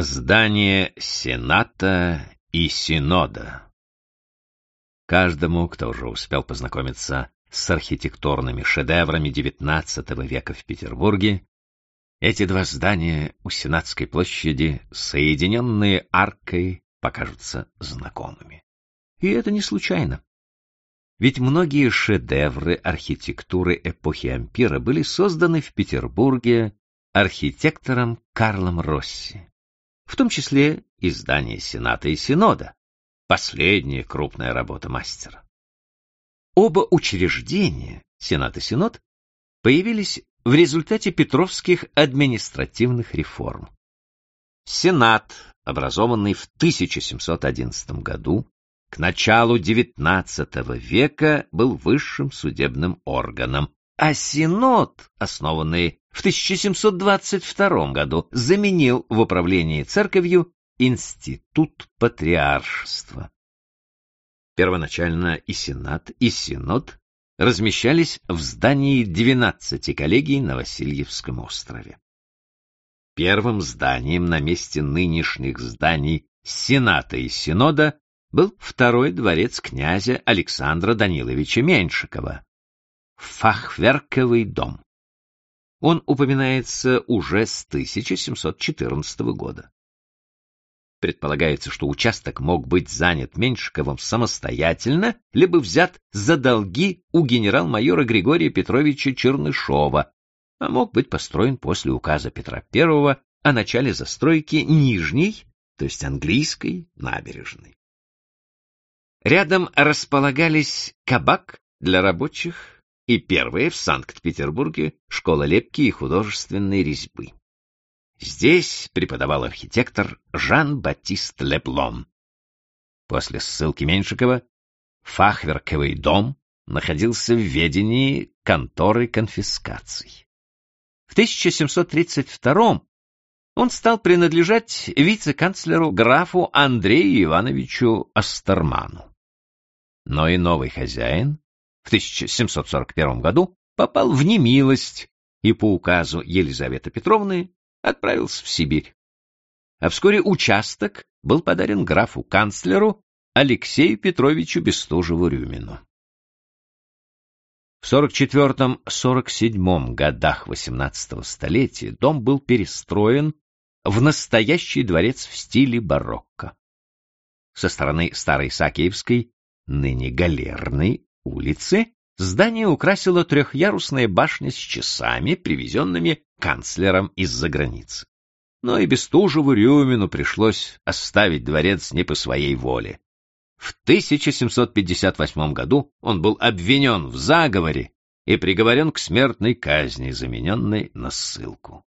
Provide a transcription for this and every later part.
Здание Сената и Синода Каждому, кто уже успел познакомиться с архитектурными шедеврами XIX века в Петербурге, эти два здания у Сенатской площади, соединенные аркой, покажутся знакомыми. И это не случайно. Ведь многие шедевры архитектуры эпохи ампира были созданы в Петербурге архитектором Карлом Росси, в том числе и здание Сената и Синода, последняя крупная работа мастера. Оба учреждения, Сенат и Синод, появились в результате петровских административных реформ. Сенат, образованный в 1711 году, к началу XIX века был высшим судебным органом, а Синод, основанный в 1722 году, заменил в управлении церковью Институт патриаршества. Первоначально и Сенат, и Синод размещались в здании 12 коллегий на Васильевском острове. Первым зданием на месте нынешних зданий Сената и Синода был второй дворец князя Александра Даниловича Меньшикова, Фахверковый дом. Он упоминается уже с 1714 года. Предполагается, что участок мог быть занят Меньшиковым самостоятельно, либо взят за долги у генерал-майора Григория Петровича Чернышова, а мог быть построен после указа Петра I о начале застройки Нижней, то есть английской, набережной. Рядом располагались кабак для рабочих и первая в Санкт-Петербурге школа лепки и художественной резьбы. Здесь преподавал архитектор Жан-Батист Леплон. После ссылки Меньшикова Фахверковый дом находился в ведении конторы конфискаций. В 1732 он стал принадлежать вице-канцлеру графу Андрею Ивановичу Астерману. Но и новый хозяин в 1741 году попал в немилость и по указу Елизаветы Петровны отправился в Сибирь. А вскоре участок был подарен графу-канцлеру Алексею Петровичу Бестужеву-Рюмину. В 44-47 годах XVIII столетия дом был перестроен в настоящий дворец в стиле барокко. Со стороны Старой Сакиевской, ныне Галерной, улицы здание украсила трехъярусная башня с часами, привезенными канцлером из-за границы. Но и Бестужеву Рюмину пришлось оставить дворец не по своей воле. В 1758 году он был обвинен в заговоре и приговорен к смертной казни, замененной на ссылку.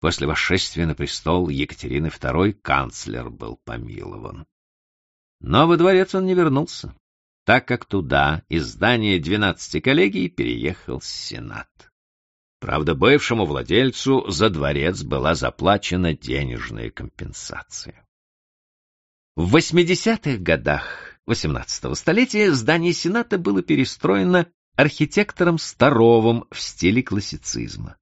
После восшествия на престол Екатерины II канцлер был помилован. Но во дворец он не вернулся, так как туда из здания двенадцати коллегий переехал Сенат. Правда, бывшему владельцу за дворец была заплачена денежная компенсация. В 80-х годах XVIII столетия здание Сената было перестроено архитектором Старовым в стиле классицизма.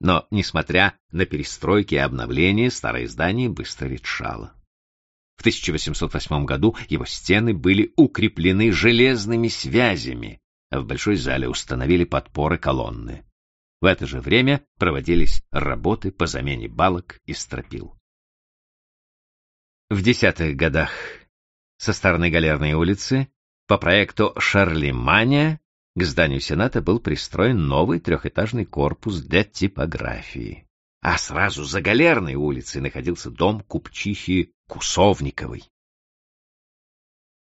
Но, несмотря на перестройки и обновления, старое здание быстро ветшало. В 1808 году его стены были укреплены железными связями, а в большой зале установили подпоры колонны. В это же время проводились работы по замене балок и стропил. В десятых годах со стороны Галерной улицы по проекту Шарлеманя к зданию Сената был пристроен новый трехэтажный корпус для типографии. А сразу за Галерной улицей находился дом купчихи Кусовниковой.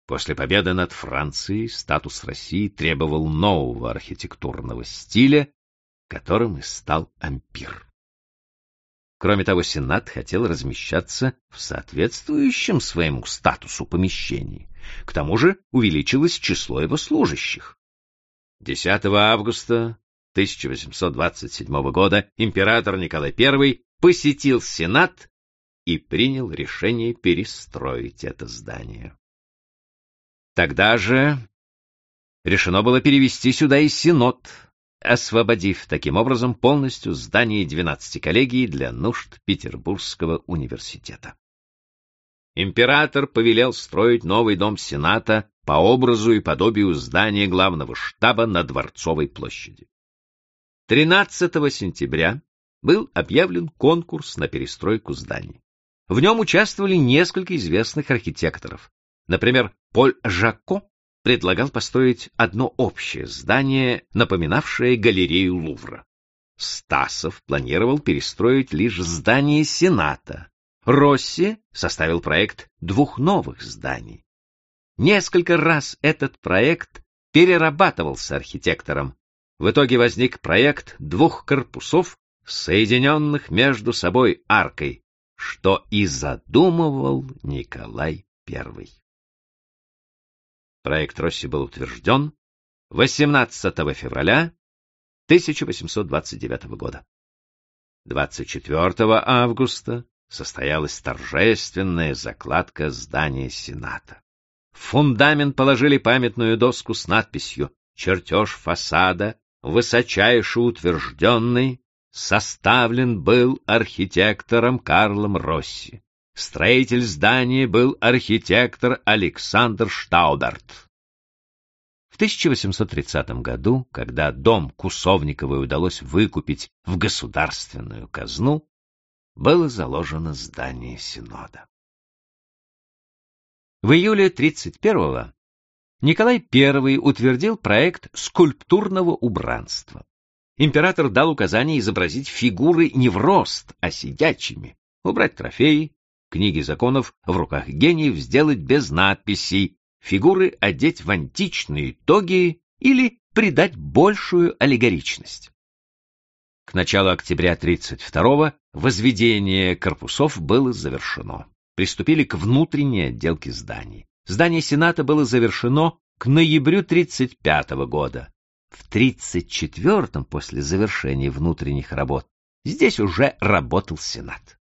После победы над Францией статус России требовал нового архитектурного стиля, которым и стал ампир. Кроме того, Сенат хотел размещаться в соответствующем своему статусу помещении. К тому же увеличилось число его служащих. 10 августа 1827 года император Николай I посетил Сенат и принял решение перестроить это здание. Тогда же решено было перевести сюда и Синод, освободив таким образом полностью здание 12 коллегий для нужд Петербургского университета. Император повелел строить новый дом Сената по образу и подобию здания главного штаба на Дворцовой площади. 13 сентября был объявлен конкурс на перестройку зданий. В нем участвовали несколько известных архитекторов. Например, Поль Жако предлагал построить одно общее здание, напоминавшее галерею Лувра. Стасов планировал перестроить лишь здание Сената. Росси составил проект двух новых зданий. Несколько раз этот проект перерабатывался архитектором. В итоге возник проект двух корпусов, соединенных между собой аркой, что и задумывал Николай I. Проект Росси был утвержден 18 февраля 1829 года. 24 августа состоялась торжественная закладка здания Сената. В фундамент положили памятную доску с надписью «Чертеж фасада, высочайше утвержденный, составлен был архитектором Карлом Росси. Строитель здания был архитектор Александр Штауберт. В 1830 году, когда дом Кусовниковой удалось выкупить в государственную казну, было заложено здание Синода. В июле 31-го Николай I утвердил проект скульптурного убранства. Император дал указание изобразить фигуры не в рост, а сидячими, убрать трофеи, книги законов в руках гениев сделать без надписей, фигуры одеть в античные тоги или придать большую аллегоричность. К началу октября 32-го возведение корпусов было завершено. Приступили к внутренней отделке зданий. Здание Сената было завершено к ноябрю 35 -го года. В 34-м, после завершения внутренних работ, здесь уже работал Сенат.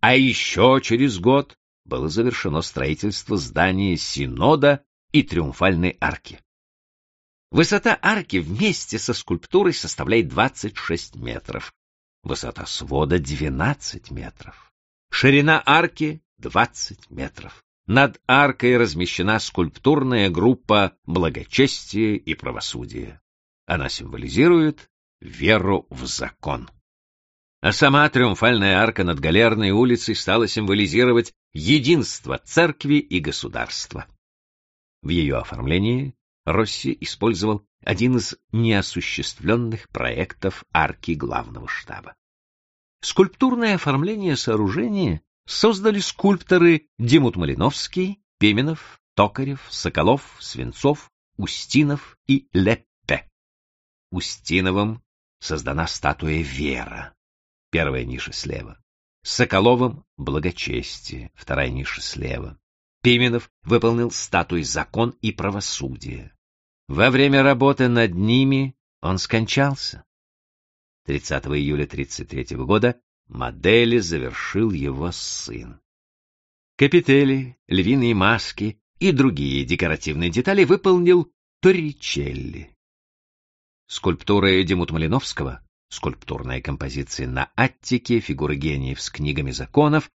А еще через год было завершено строительство здания Синода и Триумфальной арки. Высота арки вместе со скульптурой составляет 26 метров, высота свода 12 метров, ширина арки 20 метров. Над аркой размещена скульптурная группа благочестия и правосудия. Она символизирует веру в закон а сама триумфальная арка над Галерной улицей стала символизировать единство церкви и государства. В ее оформлении Росси использовал один из неосуществленных проектов арки главного штаба. Скульптурное оформление сооружения создали скульпторы Димут Малиновский, Пименов, Токарев, Соколов, Свинцов, Устинов и Леппе. Устиновым создана статуя Вера, первая ниша слева. Соколовым — благочестие, вторая ниша слева. Пименов выполнил статуи «Закон и правосудие». Во время работы над ними он скончался. 30 июля 33 года модели завершил его сын. Капители, львиные маски и другие декоративные детали выполнил Торричелли. Скульптуры Демут Малиновского скульптурные композиции на аттике, фигуры гениев с книгами законов,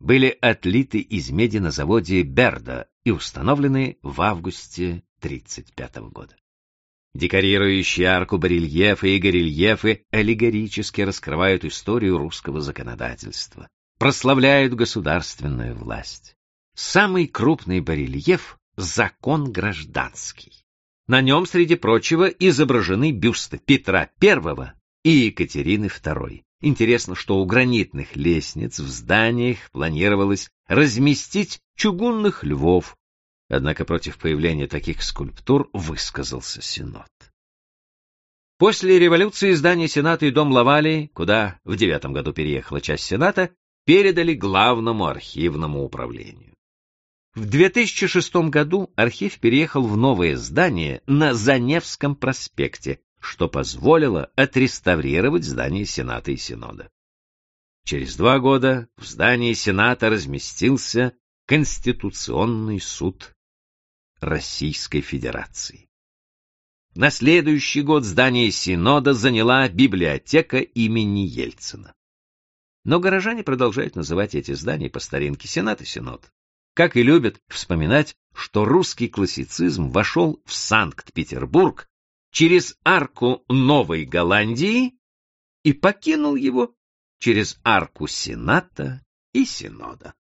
были отлиты из меди на заводе Берда и установлены в августе 1935 года. Декорирующие арку барельефы и горельефы аллегорически раскрывают историю русского законодательства, прославляют государственную власть. Самый крупный барельеф — закон гражданский. На нем, среди прочего, изображены бюсты Петра I и Екатерины II. Интересно, что у гранитных лестниц в зданиях планировалось разместить чугунных львов, однако против появления таких скульптур высказался Сенат. После революции здание Сената и дом Лавали, куда в девятом году переехала часть Сената, передали главному архивному управлению. В 2006 году архив переехал в новое здание на Заневском проспекте, что позволило отреставрировать здание Сената и Синода. Через два года в здании Сената разместился Конституционный суд Российской Федерации. На следующий год здание Синода заняла библиотека имени Ельцина. Но горожане продолжают называть эти здания по старинке Сенат и Синод. Как и любят вспоминать, что русский классицизм вошел в Санкт-Петербург через арку Новой Голландии и покинул его через арку Сената и Синода.